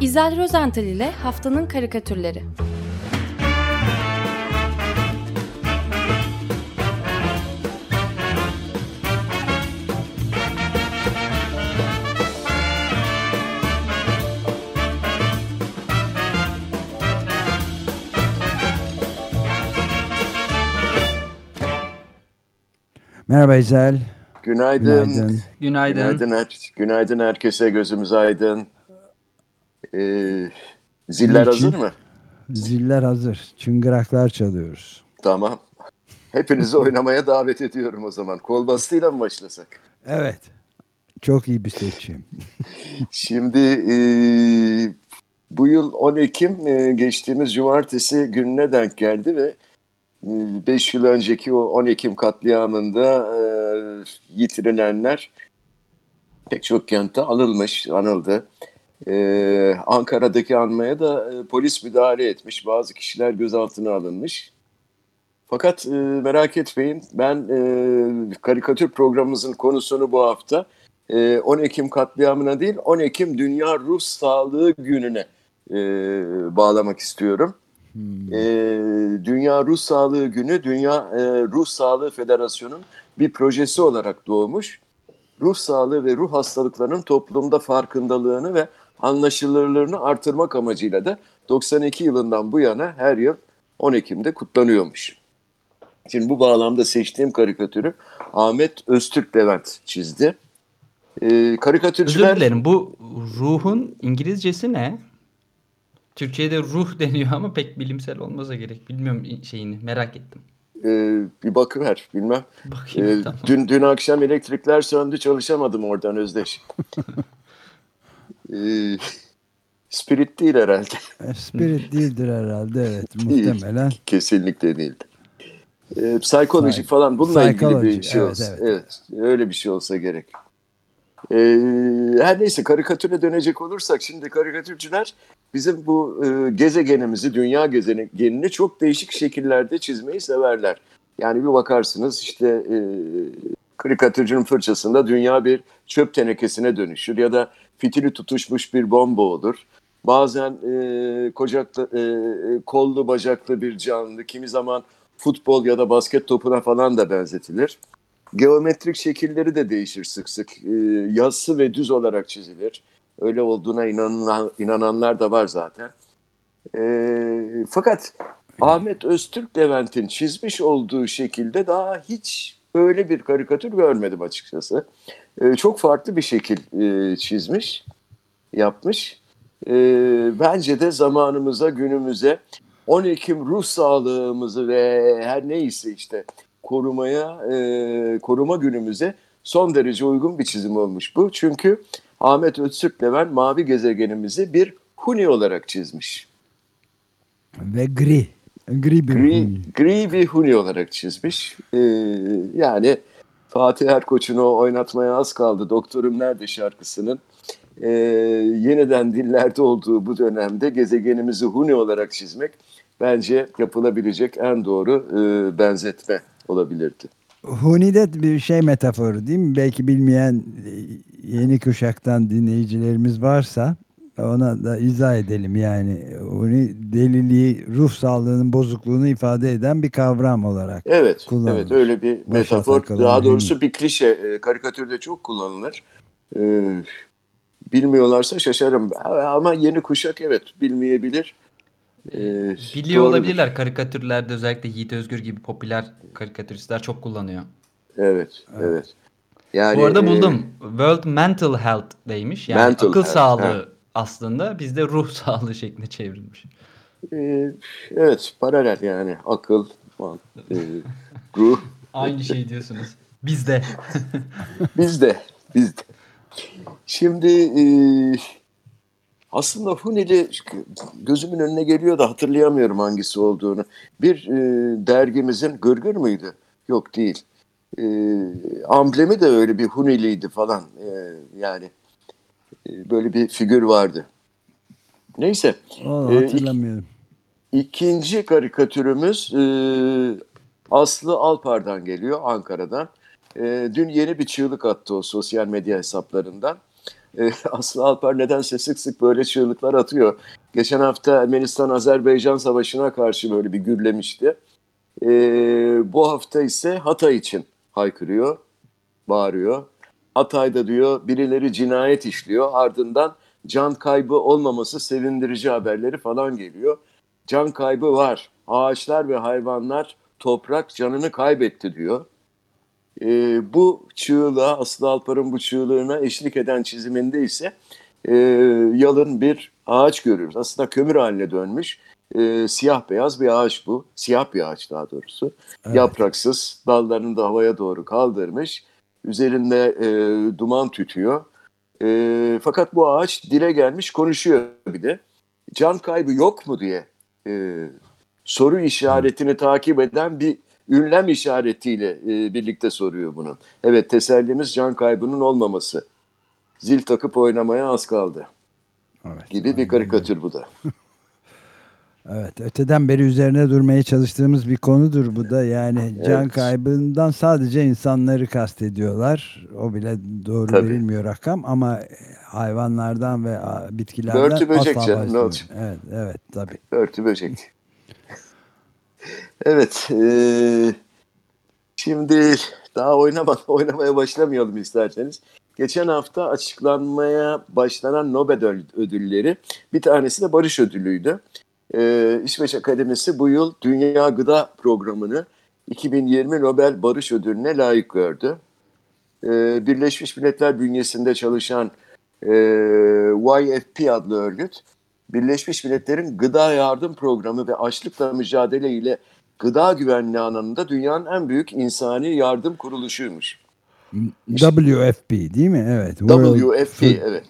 İzel Rozental ile Haftanın Karikatürleri Merhaba İzel. Günaydın. Günaydın. Günaydın. Günaydın, her- günaydın herkese gözümüz aydın. Ee, ziller Niçin? hazır mı? Ziller hazır. Çıngıraklar çalıyoruz. Tamam. Hepinizi oynamaya davet ediyorum o zaman. Kol bastıyla mı başlasak? Evet. Çok iyi bir seçim. Şimdi e, bu yıl 10 Ekim e, geçtiğimiz cumartesi gününe denk geldi ve 5 yıl önceki o 10 Ekim katliamında e, yitirilenler pek çok kentte anılmış, anıldı. E, Ankara'daki anmaya da e, polis müdahale etmiş. Bazı kişiler gözaltına alınmış. Fakat e, merak etmeyin ben e, karikatür programımızın konusunu bu hafta e, 10 Ekim katliamına değil 10 Ekim Dünya Ruh Sağlığı Günü'ne e, bağlamak istiyorum. E, Dünya Ruh Sağlığı Günü Dünya e, Ruh Sağlığı Federasyonu'nun bir projesi olarak doğmuş. Ruh sağlığı ve ruh hastalıklarının toplumda farkındalığını ve anlaşılırlığını artırmak amacıyla da 92 yılından bu yana her yıl 10 Ekim'de kutlanıyormuş. Şimdi bu bağlamda seçtiğim karikatürü Ahmet Öztürk Levent çizdi. Ee, Özür karikatürcüler dilerim. Bu ruhun İngilizcesi ne? Türkiye'de ruh deniyor ama pek bilimsel olmasa gerek. Bilmiyorum şeyini. Merak ettim. e, bir bakıver bilmem. Bakayım Ee, tamam. dün dün akşam elektrikler söndü çalışamadım oradan Özdeş. Ee, spirit değil herhalde. E, Spirit değildir herhalde evet. Değil. Muhtemelen. Kesinlikle değildi. Ee, psikolojik Psy- falan bununla ilgili bir şey evet, olsa. evet. Evet. öyle bir şey olsa gerek. Ee, her neyse karikatüre dönecek olursak şimdi karikatürcüler bizim bu e, gezegenimizi, dünya gezegenini çok değişik şekillerde çizmeyi severler. Yani bir bakarsınız işte e, karikatürcünün fırçasında dünya bir çöp tenekesine dönüşür ya da fitili tutuşmuş bir bomba olur. Bazen e, kocaklı, e, kollu bacaklı bir canlı, kimi zaman futbol ya da basket topuna falan da benzetilir. Geometrik şekilleri de değişir sık sık. E, yassı ve düz olarak çizilir. Öyle olduğuna inanan, inananlar da var zaten. E, fakat Ahmet Öztürk Levent'in çizmiş olduğu şekilde daha hiç öyle bir karikatür görmedim açıkçası. E, çok farklı bir şekil e, çizmiş, yapmış. E, bence de zamanımıza, günümüze 10 Ekim ruh sağlığımızı ve her neyse işte korumaya, e, koruma günümüze son derece uygun bir çizim olmuş bu. Çünkü Ahmet Öztürk Levent mavi gezegenimizi bir huni olarak çizmiş. Ve gri. Gri bir Gri, huni. gri bir huni olarak çizmiş. Ee, yani Fatih Erkoç'un o oynatmaya az kaldı. Doktorum Nerede şarkısının e, yeniden dillerde olduğu bu dönemde gezegenimizi huni olarak çizmek bence yapılabilecek en doğru e, benzetme olabilirdi. Huni de bir şey metaforu değil mi? Belki bilmeyen e, yeni kuşaktan dinleyicilerimiz varsa ona da izah edelim. Yani Huni deliliği, ruh sağlığının bozukluğunu ifade eden bir kavram olarak. Evet, Kullanılır. evet öyle bir Başa metafor. Daha doğrusu bir klişe. E, karikatürde çok kullanılır. E, bilmiyorlarsa şaşarım. Ama yeni kuşak evet bilmeyebilir. E, Biliyor doğrudur. olabilirler karikatürlerde özellikle Yiğit Özgür gibi popüler karikatüristler çok kullanıyor. Evet, evet. Yani Bu arada e, buldum. World Mental Health deymiş. Yani Mental akıl health, sağlığı ha. Aslında bizde ruh sağlığı şeklinde çevrilmiş. e, evet, paralel yani akıl, man- e, ruh. Aynı şey diyorsunuz. Bizde. Bizde, bizde. Şimdi e, aslında Huneli gözümün önüne geliyor da hatırlayamıyorum hangisi olduğunu. Bir e, dergimizin Gırgır mıydı? Yok değil. E, amblemi de öyle bir Huneliydi falan. E, yani böyle bir figür vardı. Neyse. O, E, hatırlamıyorum. İkinci karikatürümüz e, Aslı Alpar'dan geliyor Ankara'dan. E, dün yeni bir çığlık attı o sosyal medya hesaplarından. e, Aslı Alper nedense sık sık böyle çığlıklar atıyor. Geçen hafta Ermenistan-Azerbaycan savaşına karşı böyle bir gürlemişti. E, bu hafta ise Hatay için haykırıyor, bağırıyor. Hatay'da diyor birileri cinayet işliyor ardından can kaybı olmaması sevindirici haberleri falan geliyor. Can kaybı var. Ağaçlar ve hayvanlar toprak canını kaybetti diyor. E, bu çığlığa, Aslı Alpar'ın bu çığlığına eşlik eden çiziminde ise e, yalın bir ağaç görüyoruz. Aslında kömür haline dönmüş. E, siyah beyaz bir ağaç bu. Siyah bir ağaç daha doğrusu. Evet. Yapraksız, dallarını da havaya doğru kaldırmış. Üzerinde e, duman tütüyor. E, fakat bu ağaç dile gelmiş konuşuyor bir de. Can kaybı yok mu diye e, soru işaretini takip eden bir ünlem işaretiyle e, birlikte soruyor bunu. Evet tesellimiz can kaybının olmaması. Zil takıp oynamaya az kaldı. Evet, gibi bir karikatür bu da. Evet, öteden beri üzerine durmaya çalıştığımız bir konudur bu da. Yani evet. can kaybından sadece insanları kastediyorlar. O bile doğru Tabii. verilmiyor rakam ama hayvanlardan ve bitkilerden Örtü böcek canım ne olacak? Evet, evet tabii. Örtü böcek. evet, e, şimdi daha oynama, oynamaya başlamayalım isterseniz. Geçen hafta açıklanmaya başlanan Nobel ödülleri bir tanesi de barış ödülüydü e, İsveç Akademisi bu yıl Dünya Gıda Programı'nı 2020 Nobel Barış Ödülü'ne layık gördü. E, Birleşmiş Milletler bünyesinde çalışan e, YFP adlı örgüt, Birleşmiş Milletler'in Gıda Yardım Programı ve açlıkla mücadele ile gıda güvenliği alanında dünyanın en büyük insani yardım kuruluşuymuş. WFP değil mi? Evet. WFP evet.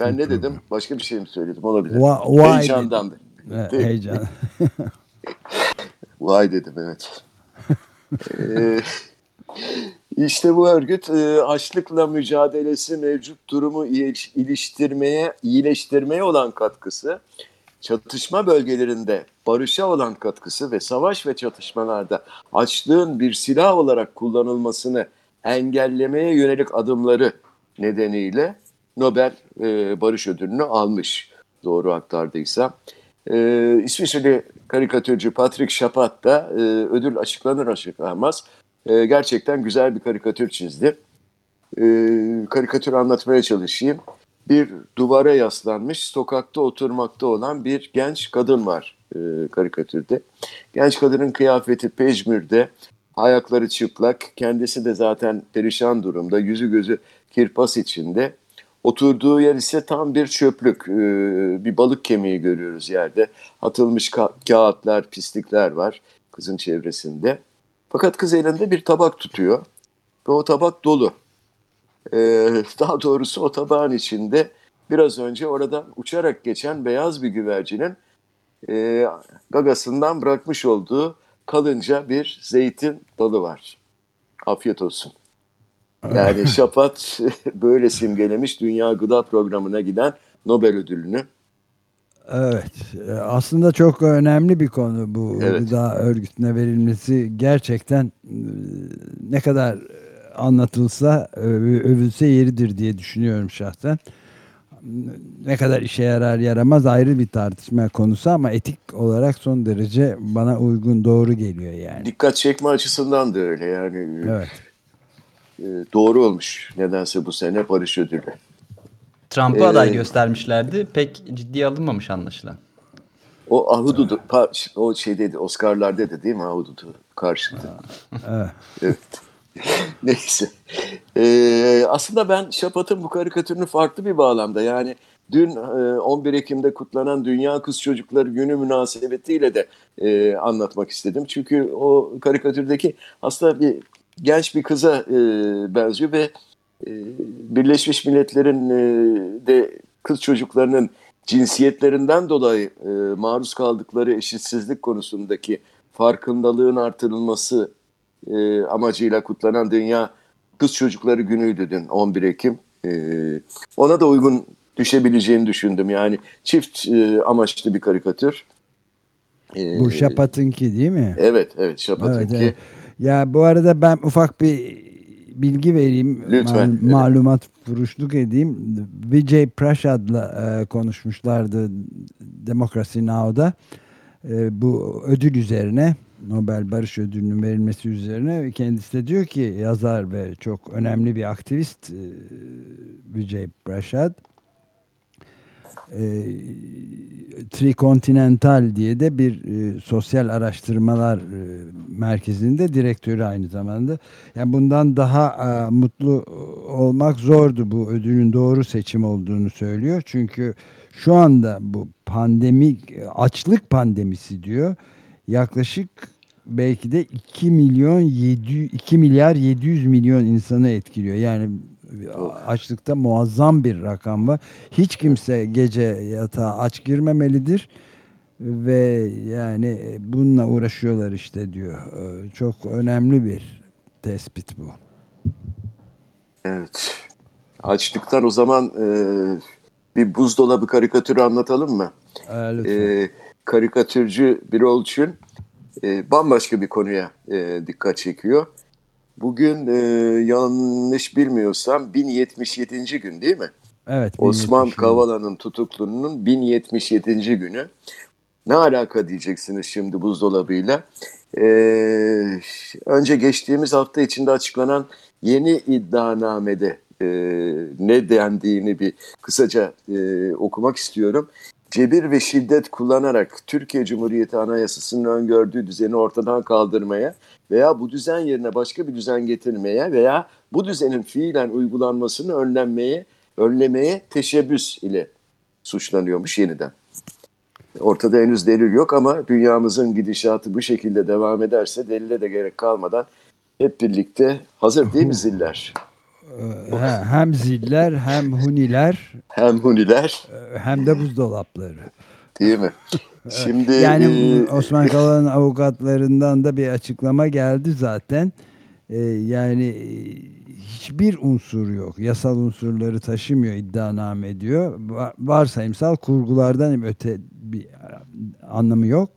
Ben ne dedim? Başka bir şey mi söyledim? Olabilir. Why Heyecandan. heyecan. Vay dedim evet. ee, işte bu örgüt e, açlıkla mücadelesi mevcut durumu iyileştirmeye, iyileştirmeye olan katkısı, çatışma bölgelerinde barışa olan katkısı ve savaş ve çatışmalarda açlığın bir silah olarak kullanılmasını engellemeye yönelik adımları nedeniyle Nobel e, Barış Ödülünü almış doğru aktardıysam. E, İsviçreli karikatürcü Patrick Chapat da e, ödül açıklanır açıklanmaz e, gerçekten güzel bir karikatür çizdi. E, karikatür anlatmaya çalışayım. Bir duvara yaslanmış, sokakta oturmakta olan bir genç kadın var e, karikatürde. Genç kadının kıyafeti pejmürde, ayakları çıplak, kendisi de zaten perişan durumda, yüzü gözü kirpas içinde. Oturduğu yer ise tam bir çöplük. Ee, bir balık kemiği görüyoruz yerde. Atılmış ka- kağıtlar, pislikler var kızın çevresinde. Fakat kız elinde bir tabak tutuyor ve o tabak dolu. Ee, daha doğrusu o tabağın içinde biraz önce oradan uçarak geçen beyaz bir güvercinin e, gagasından bırakmış olduğu kalınca bir zeytin dalı var. Afiyet olsun. Yani Şapat böyle simgelemiş Dünya Gıda Programı'na giden Nobel ödülünü. Evet. E, aslında çok önemli bir konu bu evet. gıda örgütüne verilmesi. Gerçekten e, ne kadar anlatılsa övülse yeridir diye düşünüyorum şahsen. Ne kadar işe yarar yaramaz ayrı bir tartışma konusu ama etik olarak son derece bana uygun doğru geliyor yani. Dikkat çekme açısından da öyle yani. Evet. E, doğru olmuş nedense bu sene Barış Ödülü. Trump'ı ee, aday göstermişlerdi. Pek ciddiye alınmamış anlaşılan. O Ahududu, o şey dedi, Oscar'lar dedi değil mi Ahududu karşıtı. evet. Neyse. Ee, aslında ben Şapat'ın bu karikatürünü farklı bir bağlamda yani dün 11 Ekim'de kutlanan Dünya Kız Çocukları Günü münasebetiyle de e, anlatmak istedim. Çünkü o karikatürdeki aslında bir genç bir kıza e, benziyor ve e, Birleşmiş Milletler'in e, de kız çocuklarının cinsiyetlerinden dolayı e, maruz kaldıkları eşitsizlik konusundaki farkındalığın artırılması e, amacıyla kutlanan Dünya Kız Çocukları Günü'ydü dün 11 Ekim. E, ona da uygun düşebileceğini düşündüm. Yani çift e, amaçlı bir karikatür. E, Bu Şapat'ınki değil mi? Evet, evet Şapat'ınki. Evet, evet. Ya bu arada ben ufak bir bilgi vereyim. Lütfen. Mal- malumat furuşluk edeyim. Vijay Prashad'la e, konuşmuşlardı Democracy Now'da. E, bu ödül üzerine Nobel Barış Ödülü'nün verilmesi üzerine kendisi de diyor ki yazar ve çok önemli bir aktivist e, Vijay Prashad e, Trikontinental diye de bir e, sosyal araştırmalar e, merkezinde direktörü aynı zamanda. Yani bundan daha e, mutlu olmak zordu bu ödülün doğru seçim olduğunu söylüyor. Çünkü şu anda bu pandemik açlık pandemisi diyor. Yaklaşık belki de 2 milyon 700 2 milyar 700 milyon insanı etkiliyor. Yani açlıkta muazzam bir rakam var. Hiç kimse gece yatağa aç girmemelidir ve yani bununla uğraşıyorlar işte diyor. Ee, Çok önemli bir tespit bu. Evet. Açlıktan o zaman e, bir buzdolabı karikatürü anlatalım mı? Lütfen. E, karikatürcü Birol Çün e, bambaşka bir konuya e, dikkat çekiyor. Bugün e, yanlış bilmiyorsam 1077. gün değil mi? evet. Osman 1070 Kavala'nın tutukluluğunun 1077. günü. Ne alaka diyeceksiniz şimdi buzdolabıyla? Ee, önce geçtiğimiz hafta içinde açıklanan yeni iddianamede e, ne dendiğini bir kısaca e, okumak istiyorum. Cebir ve şiddet kullanarak Türkiye Cumhuriyeti Anayasası'nın öngördüğü düzeni ortadan kaldırmaya veya bu düzen yerine başka bir düzen getirmeye veya bu düzenin fiilen uygulanmasını önlenmeye önlemeye teşebbüs ile suçlanıyormuş yeniden. Ortada henüz delil yok ama dünyamızın gidişatı bu şekilde devam ederse delile de gerek kalmadan hep birlikte hazır değil mi ziller? He- hem ziller hem huniler Hem huniler e, hem de buzdolapları. değil mi? Şimdi Yani e, Osman Kavala'nın avukatlarından da bir açıklama geldi zaten. Ee, yani e, hiçbir unsur yok. Yasal unsurları taşımıyor iddianame diyor. Va- Varsayımsal kurgulardan öte bir anlamı yok.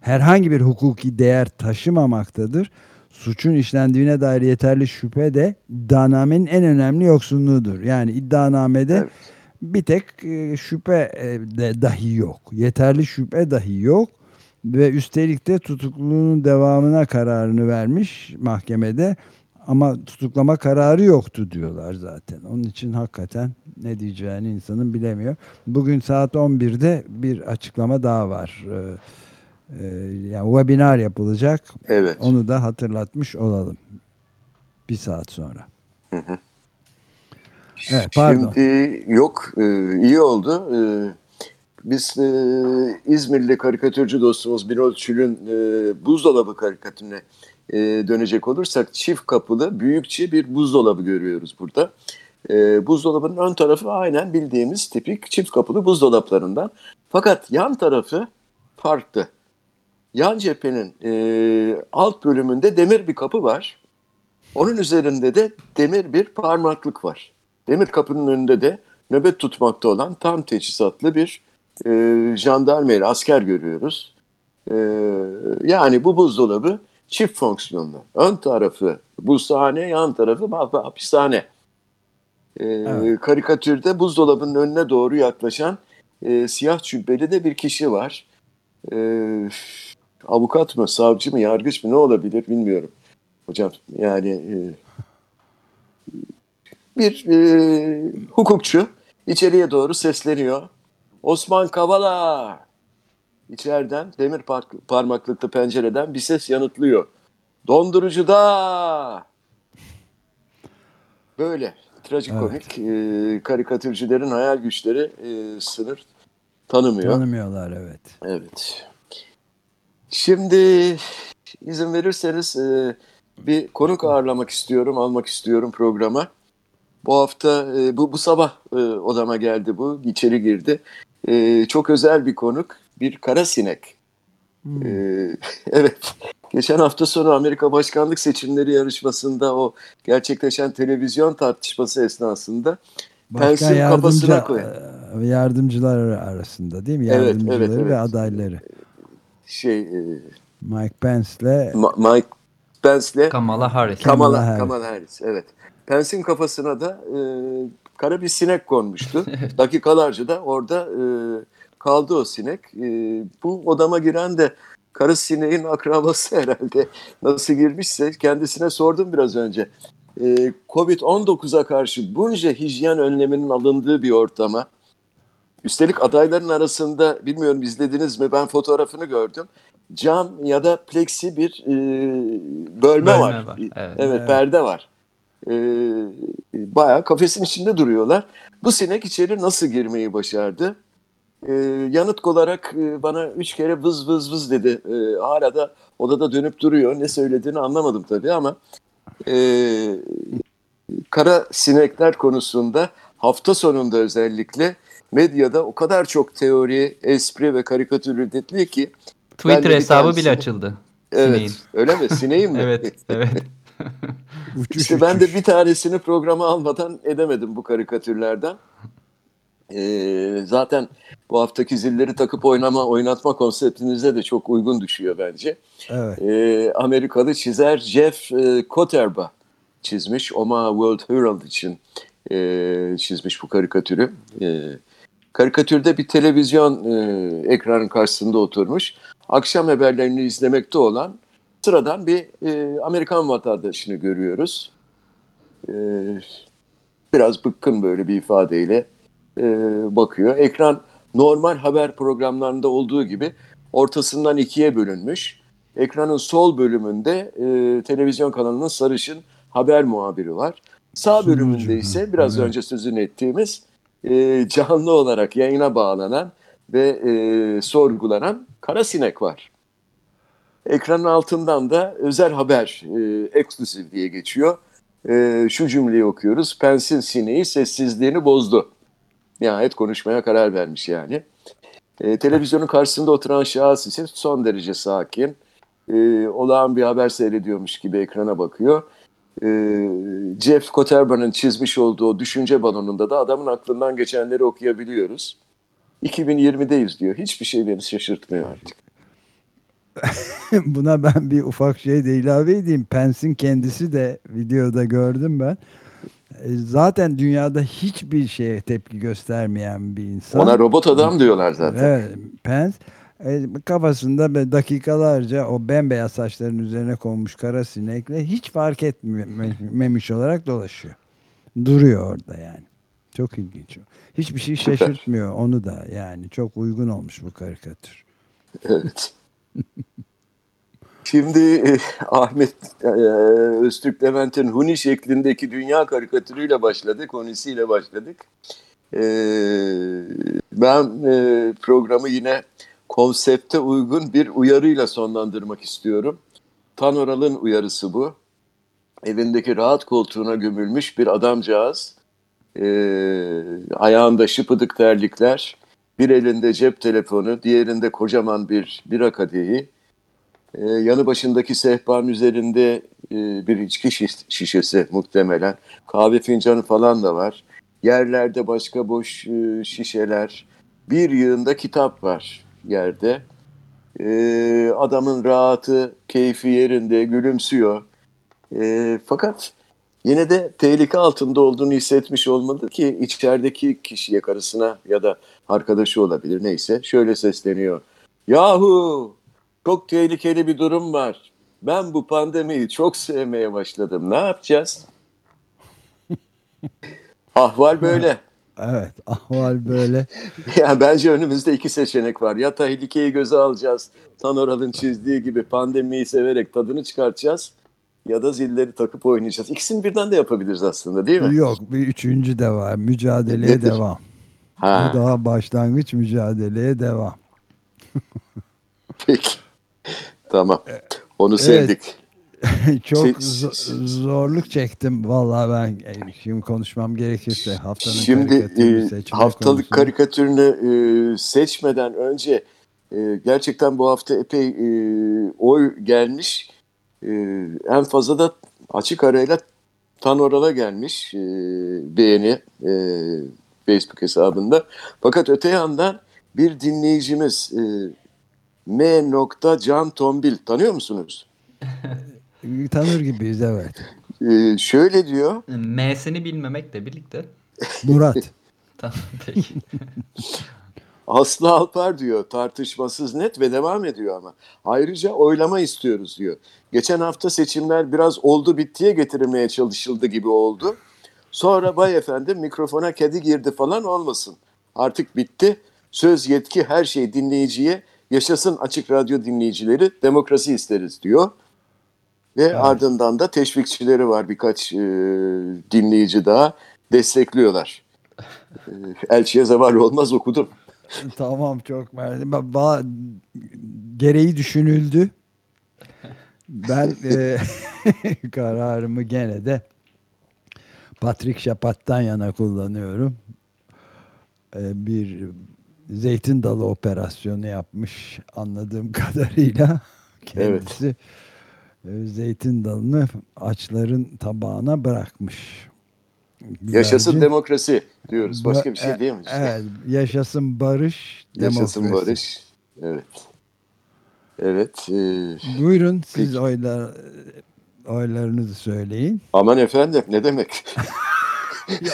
Herhangi bir hukuki değer taşımamaktadır. Suçun işlendiğine dair yeterli şüphe de iddianamenin en önemli yoksunluğudur. Yani iddianamede Evet. bir tek e, şüphe e, de dahi yok. Yeterli şüphe dahi yok. Ve üstelik de tutukluluğunun devamına kararını vermiş mahkemede. Ama tutuklama kararı yoktu diyorlar zaten. Onun için hakikaten ne diyeceğini insanın bilemiyor. Bugün saat 11'de bir açıklama daha var. Ee, e, yani webinar yapılacak. evet. Onu da hatırlatmış olalım. Bir saat sonra. Evet, pardon. Şimdi yok e, iyi oldu. E, biz e, İzmirli karikatürcü dostumuz Birol Çül'ün e, buzdolabı karikatürüne e, dönecek olursak çift kapılı büyükçe bir buzdolabı görüyoruz burada. E, buzdolabının ön tarafı aynen bildiğimiz tipik çift kapılı buzdolaplarından. Fakat yan tarafı farklı. Yan cephenin e, alt bölümünde demir bir kapı var. Onun üzerinde de demir bir parmaklık var. Demir kapının önünde de nöbet tutmakta olan tam teçhizatlı bir e, jandarmeri, asker görüyoruz. E, yani bu buzdolabı çift fonksiyonlu. Ön tarafı buzhane, yan tarafı hap- hapishane. E, Evet. Karikatürde buzdolabının önüne doğru yaklaşan e, siyah cübbeli de bir kişi var. E, avukat mı, savcı mı, yargıç mı ne olabilir bilmiyorum. Hocam yani e, bir e, hukukçu içeriye doğru sesleniyor. Osman Kavala içeriden demir par- parmaklıklı pencereden bir ses yanıtlıyor. Dondurucuda böyle trajikomik e, karikatürcülerin hayal güçleri e, sınır tanımıyor. Tanımıyorlar evet. Evet. Şimdi izin verirseniz e, bir konuk ağırlamak istiyorum, almak istiyorum programa. Bu hafta, e, bu, bu sabah e, odama geldi bu, içeri girdi. E, çok özel bir konuk, bir kara sinek. Hmm. E, evet, geçen hafta sonu Amerika başkanlık seçimleri yarışmasında o gerçekleşen televizyon tartışması esnasında Pence'in kafasına koyan. e, yardımcılar arasında değil mi? Evet, Yardımcıları evet, evet. ve adayları. Şey... e, Mike Pence'le Ma- Mike Pence'le Kamala Harris. Kamala, Kamala Kamala Harris. Harris. Evet. Pence'in kafasına da e, kara bir sinek konmuştu. Dakikalarca da orada e, kaldı o sinek. E, bu odama giren de karı sineğin akrabası herhalde. Nasıl girmişse kendisine sordum biraz önce. E, Covid-19'a karşı bunca hijyen önleminin alındığı bir ortama Üstelik adayların arasında bilmiyorum izlediniz mi ben fotoğrafını gördüm. Cam ya da plexi bir e, bölme, Bölme var. var, Evet, evet. Evet. perde var. E, bayağı kafesin içinde duruyorlar. Bu sinek içeri nasıl girmeyi başardı? E, yanıt olarak e, bana üç kere vız vız vız dedi. E, hala da odada dönüp duruyor. Ne söylediğini anlamadım tabii ama e, kara sinekler konusunda hafta sonunda özellikle medyada o kadar çok teori, espri ve karikatür üretiliyor ki Twitter hesabı bile açıldı. evet Sineğin. öyle mi? Sineğin mi? Evet, evet. Uçuş İşte ben de bir tanesini programa almadan edemedim bu karikatürlerden. Ee, zaten bu haftaki zilleri takıp oynama, oynatma konseptinize de çok uygun düşüyor bence. Evet. Ee, Amerikalı çizer Jeff e, Koterba çizmiş. Omaha World Herald için e, çizmiş bu karikatürü. E, karikatürde bir televizyon e, ekranın karşısında oturmuş. Akşam haberlerini izlemekte olan sıradan bir e, Amerikan vatandaşını görüyoruz. E, biraz bıkkın böyle bir ifadeyle e, bakıyor. Ekran normal haber programlarında olduğu gibi ortasından ikiye bölünmüş. Ekranın sol bölümünde e, televizyon kanalının sarışın haber muhabiri var. Sağ bölümünde ise biraz önce sözünü ettiğimiz e, canlı olarak yayına bağlanan ve e, sorgulanan kara sinek var. Ekranın altından da özel haber, e, eksklusif diye geçiyor. E, şu cümleyi okuyoruz. Pensin sineği sessizliğini bozdu. Nihayet konuşmaya karar vermiş yani. E, televizyonun karşısında oturan şahıs ise son derece sakin. E, olağan bir haber seyrediyormuş gibi ekrana bakıyor. E, Jeff Koterba'nın çizmiş olduğu düşünce balonunda da adamın aklından geçenleri okuyabiliyoruz. 2020'deyiz diyor. Hiçbir şey beni şaşırtmıyor artık. Buna ben bir ufak şey de ilave edeyim. Pence'in kendisi de videoda gördüm ben. E, Zaten dünyada hiçbir şeye tepki göstermeyen bir insan. Ona robot adam diyorlar zaten. Evet, Pence kafasında böyle dakikalarca o bembeyaz saçların üzerine konmuş kara sinekle hiç fark etmemiş olarak dolaşıyor. Duruyor orada yani. Çok ilginç. Hiçbir şey şaşırtmıyor onu da yani. Çok uygun olmuş bu karikatür. Evet. Şimdi e, Ahmet e, Öztürk Levent'in Huni şeklindeki dünya karikatürüyle başladık, Hunisiyle başladık. E, ben e, programı yine konsepte uygun bir uyarıyla sonlandırmak istiyorum. Tanoral'ın uyarısı bu. Evindeki rahat koltuğuna gömülmüş bir adamcağız. E, ayağında şıpıdık terlikler, bir elinde cep telefonu, diğerinde kocaman bir bira kadehi. Ee, yanı başındaki sehpanın üzerinde e, bir içki şiş- şişesi muhtemelen. Kahve fincanı falan da var. Yerlerde başka boş e, şişeler. Bir yığında kitap var yerde. Ee, adamın rahatı, keyfi yerinde, gülümsüyor. Ee, fakat yine de tehlike altında olduğunu hissetmiş olmalı ki içerideki kişiye, karısına ya da arkadaşı olabilir neyse şöyle sesleniyor. Yahu çok tehlikeli bir durum var. Ben bu pandemiyi çok sevmeye başladım. Ne yapacağız? Ahval böyle. Evet ahval böyle. Ya bence önümüzde iki seçenek var. Ya tehlikeyi göze alacağız. Tanoral'ın çizdiği gibi pandemiyi severek tadını çıkartacağız. Ya da zilleri takıp oynayacağız. İkisini birden de yapabiliriz aslında değil mi? Yok bir üçüncü de var. Mücadeleye Nedir? devam. Ha, Bu daha başlangıç mücadeleye devam. peki. Tamam. Onu sevdik. Çok Şey- zo- zorluk çektim vallahi ben e, şimdi konuşmam gerekirse haftanın Şimdi e, haftalık konusunda. karikatürünü e, seçmeden önce e, gerçekten bu hafta epey e, oy gelmiş. E, en fazla da açık arayla Tanoral'a gelmiş e, beğeni e, Facebook hesabında. Fakat öte yandan bir dinleyicimiz e, M. Can Tombil tanıyor musunuz? tanır gibiyiz evet. Ee, şöyle diyor. M'sini bilmemekle birlikte. Murat. Tamam peki. Aslı Alpar diyor tartışmasız net ve devam ediyor ama. Ayrıca oylama istiyoruz diyor. Geçen hafta seçimler biraz oldu bittiye getirilmeye çalışıldı gibi oldu. Sonra vay efendim mikrofona kedi girdi falan olmasın. Artık bitti. Söz yetki her şey dinleyiciye. Yaşasın açık radyo dinleyicileri demokrasi isteriz diyor. Ve ardından da teşvikçileri var birkaç e, dinleyici daha destekliyorlar. E, elçiye zavallı olmaz okudum. tamam çok mersi. Gereği düşünüldü. Ben e, kararımı gene de Patrick Şapat'tan yana kullanıyorum. E, bir zeytin dalı operasyonu yapmış anladığım kadarıyla kendisi. E, zeytin dalını açların tabağına bırakmış. Yaşasın Güvercin- demokrasi diyoruz. Başka bir şey e- diyemeyiz. Evet, yaşasın barış, Yaşasın demokrasi. barış. Evet. Evet. e, Buyurun siz Peki. oylar oylarınızı söyleyin. aman efendim ne demek?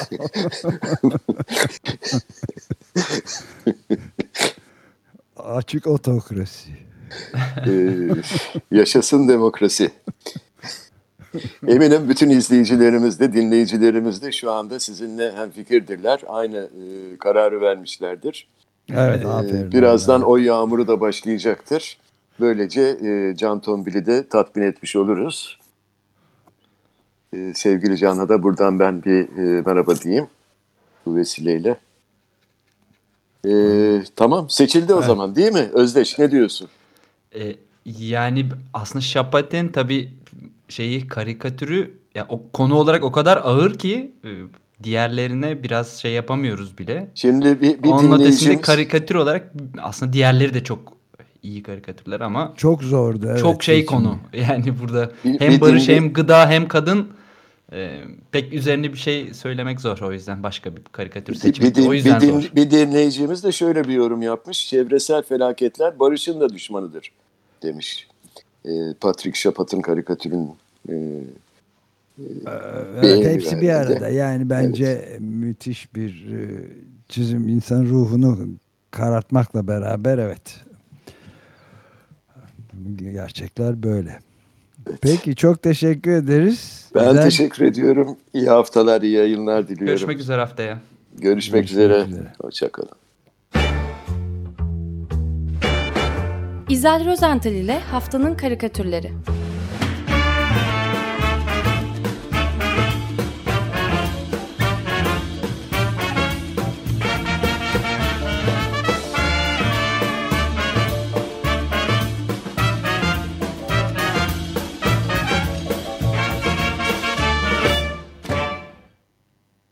Açık otokrasi. E, yaşasın demokrasi. Eminim bütün izleyicilerimiz de dinleyicilerimiz de şu anda sizinle hemfikirdirler. Aynı e, kararı vermişlerdir. Evet, E, aferin. birazdan oy yağmuru da başlayacaktır. Böylece e, Can Tombil'i de tatmin etmiş oluruz. E, sevgili Can'a da buradan ben bir e, merhaba diyeyim bu vesileyle. E, tamam seçildi o zaman değil mi? Özdeş ne diyorsun? E, yani aslında Şapat'in tabii şeyi karikatürü ya o konu olarak o kadar ağır ki e, diğerlerine biraz şey yapamıyoruz bile. Şimdi bir, bir Onun ötesinde dinleyicimiz... karikatür olarak aslında diğerleri de çok iyi karikatürler ama Çok zordu. Evet, çok şey seçim. konu. Yani burada Bir- hem bir barış dinle- hem gıda hem kadın e, pek üzerine bir şey söylemek zor o yüzden başka bir karikatür Bir, seçmek bir, din- o yüzden bir, din- zor. bir dinleyicimiz de şöyle bir yorum yapmış. Çevresel felaketler barışın da düşmanıdır demiş. E, Patrick Şapat'ın karikatürün e, Evet, Beğeni hepsi bir arada. Yani bence müthiş bir e, çizim. insan ruhunu karartmakla beraber evet. Gerçekler böyle. Peki çok teşekkür ederiz. Ben Güzel- teşekkür ediyorum. İyi haftalar, iyi yayınlar diliyorum. Görüşmek üzere haftaya. Görüşmek, Görüşmek üzere. üzere. Hoşçakalın. İzel Rozental ile Haftanın Karikatürleri